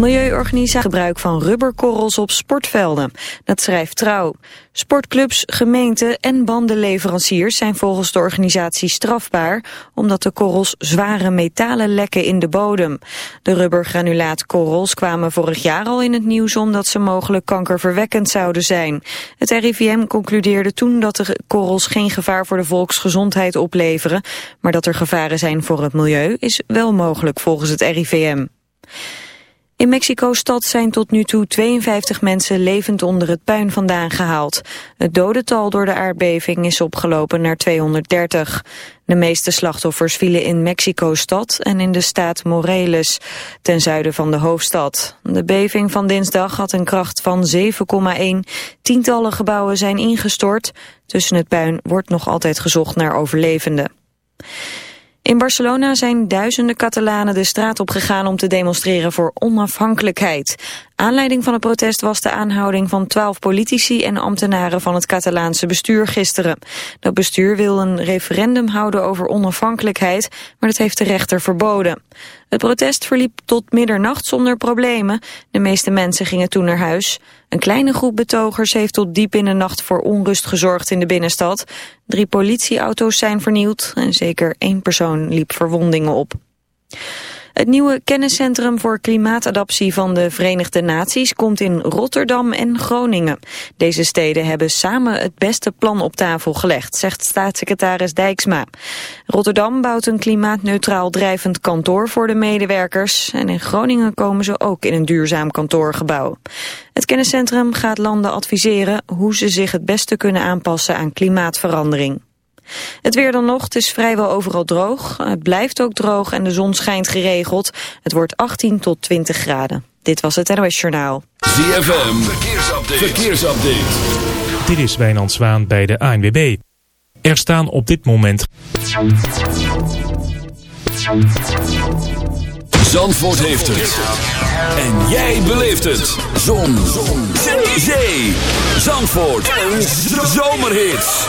Milieuorganisatie gebruik van rubberkorrels op sportvelden. Dat schrijft Trouw. Sportclubs, gemeenten en bandenleveranciers zijn volgens de organisatie strafbaar... omdat de korrels zware metalen lekken in de bodem. De rubbergranulaatkorrels kwamen vorig jaar al in het nieuws... omdat ze mogelijk kankerverwekkend zouden zijn. Het RIVM concludeerde toen dat de korrels geen gevaar voor de volksgezondheid opleveren... maar dat er gevaren zijn voor het milieu is wel mogelijk volgens het RIVM. In Mexico-stad zijn tot nu toe 52 mensen levend onder het puin vandaan gehaald. Het dodental door de aardbeving is opgelopen naar 230. De meeste slachtoffers vielen in Mexico-stad en in de staat Morelos, ten zuiden van de hoofdstad. De beving van dinsdag had een kracht van 7,1. Tientallen gebouwen zijn ingestort. Tussen het puin wordt nog altijd gezocht naar overlevenden. In Barcelona zijn duizenden Catalanen de straat op gegaan om te demonstreren voor onafhankelijkheid. Aanleiding van het protest was de aanhouding van twaalf politici en ambtenaren van het Catalaanse bestuur gisteren. Dat bestuur wil een referendum houden over onafhankelijkheid, maar dat heeft de rechter verboden. Het protest verliep tot middernacht zonder problemen. De meeste mensen gingen toen naar huis. Een kleine groep betogers heeft tot diep in de nacht voor onrust gezorgd in de binnenstad. Drie politieauto's zijn vernield en zeker één persoon liep verwondingen op. Het nieuwe kenniscentrum voor klimaatadaptie van de Verenigde Naties komt in Rotterdam en Groningen. Deze steden hebben samen het beste plan op tafel gelegd, zegt staatssecretaris Dijksma. Rotterdam bouwt een klimaatneutraal drijvend kantoor voor de medewerkers en in Groningen komen ze ook in een duurzaam kantoorgebouw. Het kenniscentrum gaat landen adviseren hoe ze zich het beste kunnen aanpassen aan klimaatverandering. Het weer dan nog, het is vrijwel overal droog. Het blijft ook droog en de zon schijnt geregeld. Het wordt 18 tot 20 graden. Dit was het NOS Journaal. ZFM, verkeersupdate. verkeersupdate. Dit is Wijnand Zwaan bij de ANWB. Er staan op dit moment... Zandvoort heeft het. En jij beleeft het. Zon. Zon. Zee. Zandvoort. Een zomerhit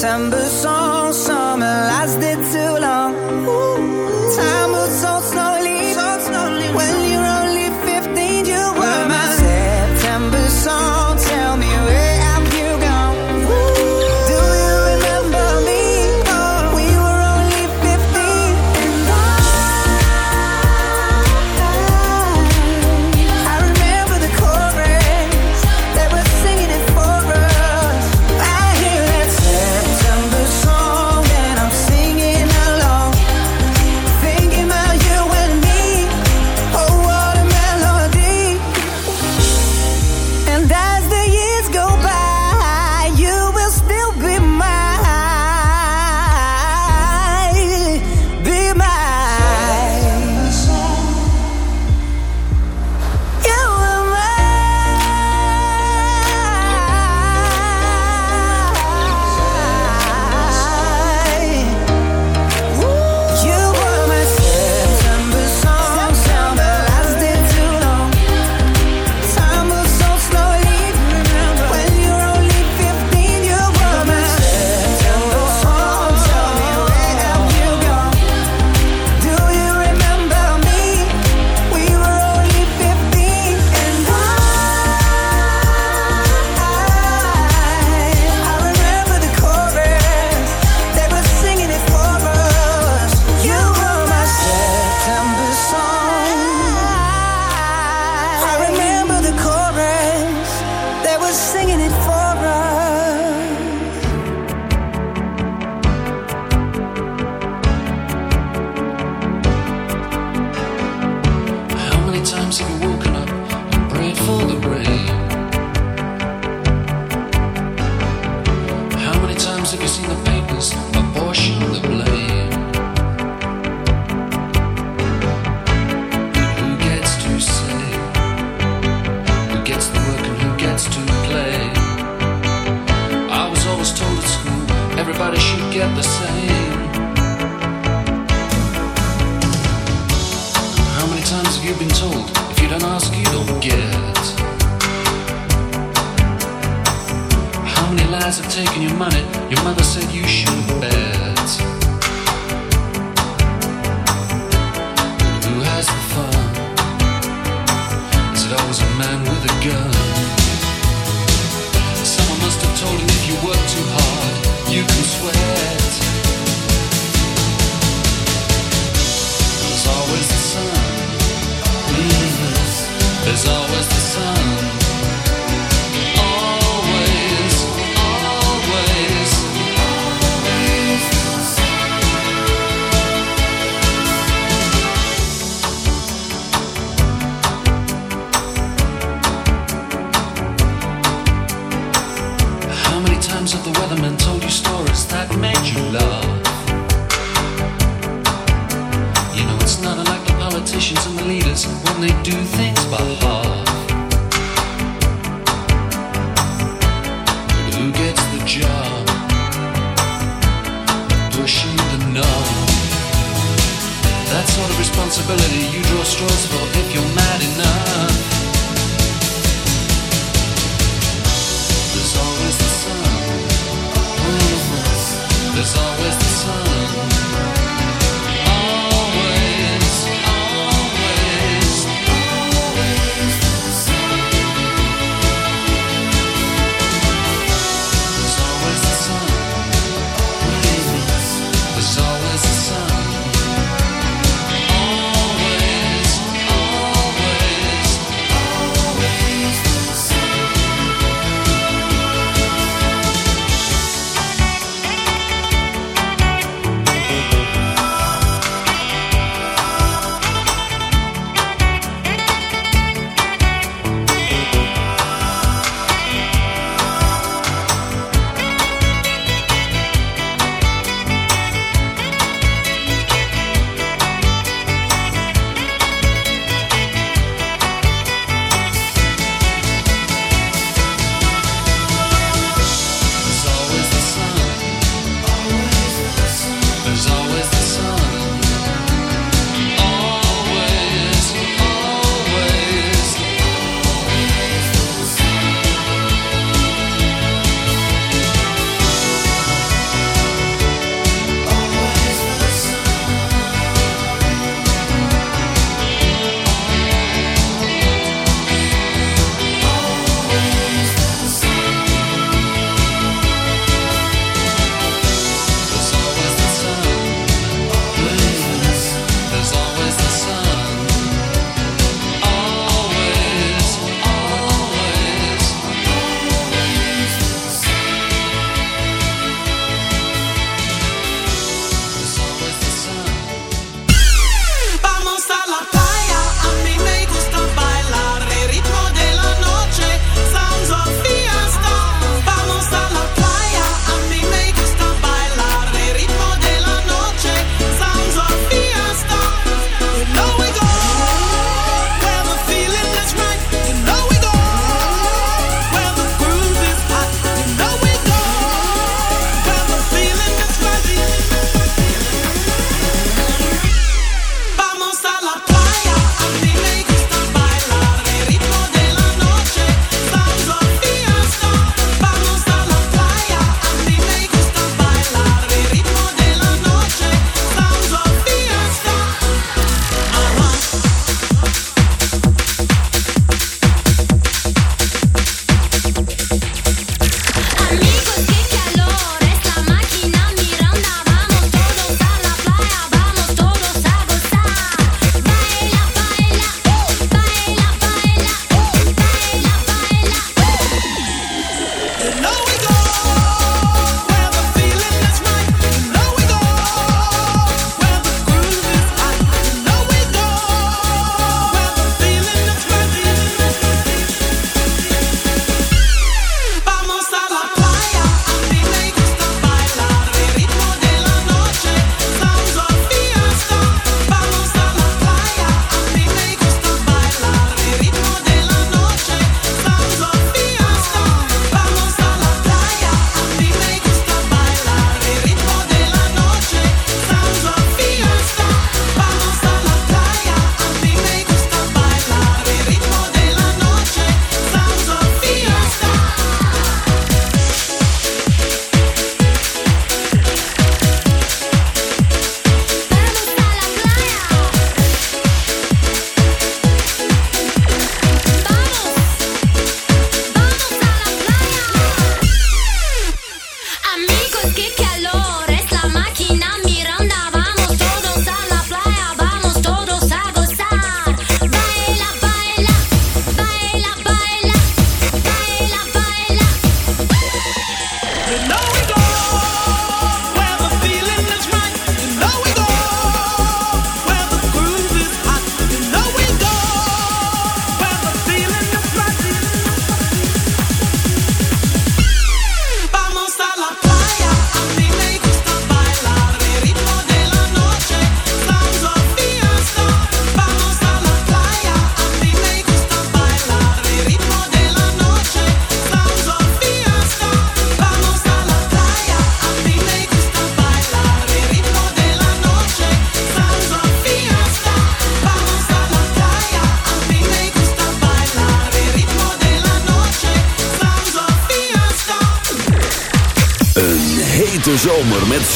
September song,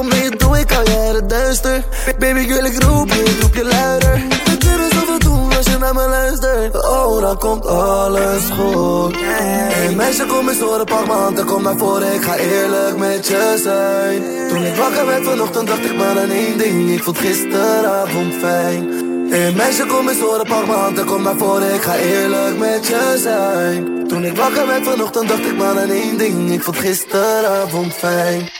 Kom mee, doe ik al het duister. Baby, wil ik roep je, ik roep je luider. We kunnen zoveel doen als je naar me luistert. Oh, dan komt alles goed. Hey meisje, kom eens horen, pak m'n hand en kom naar voren. Ik ga eerlijk met je zijn. Toen ik wakker werd vanochtend, dacht ik maar aan één ding. Ik vond gisteravond fijn. Hey meisje, kom eens horen, pak m'n hand en kom naar voren. Ik ga eerlijk met je zijn. Toen ik wakker werd vanochtend, dacht ik maar aan één ding. Ik vond gisteravond fijn.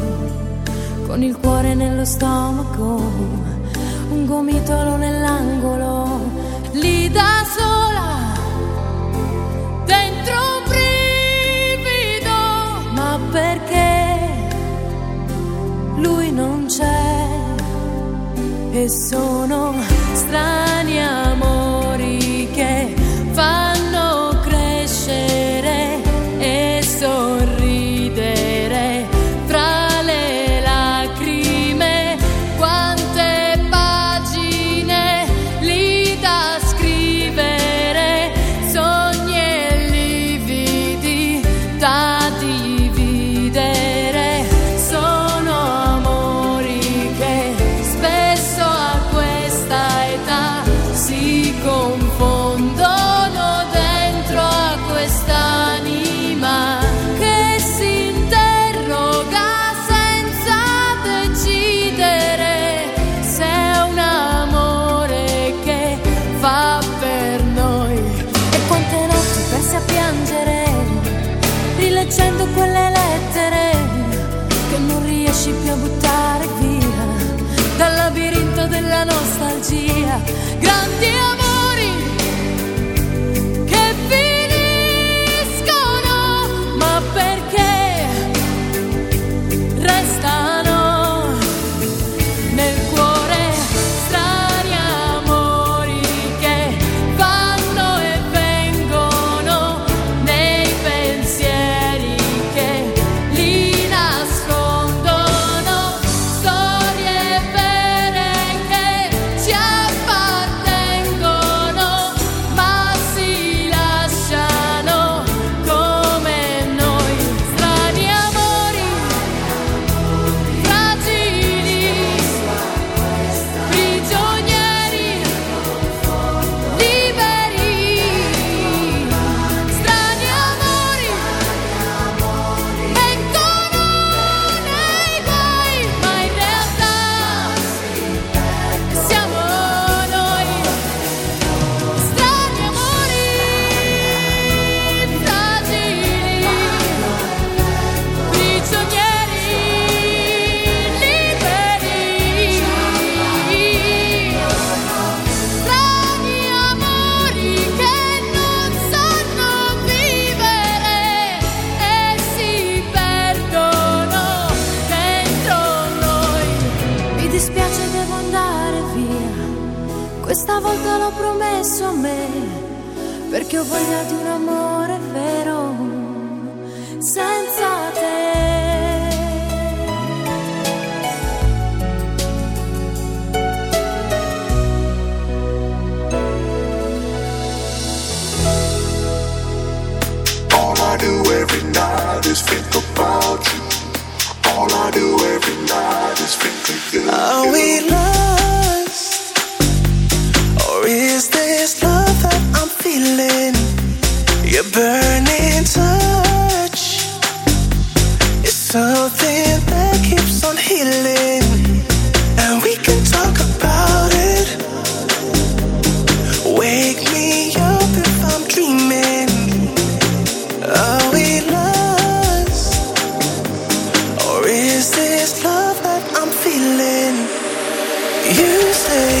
con il cuore nello stomaco, un gomitolo nell'angolo, lì da sola, dentro un brivido, ma perché lui non c'è e sono strani amori. say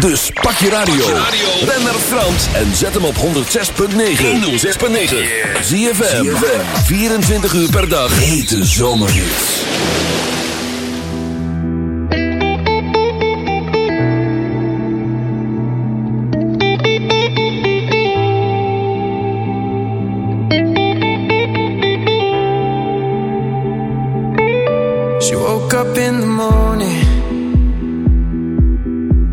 Dus pak je radio, ren naar Frans en zet hem op 106.9. 106.9. Zie je 24 uur per dag. Hete zomerhits. She woke up in the morning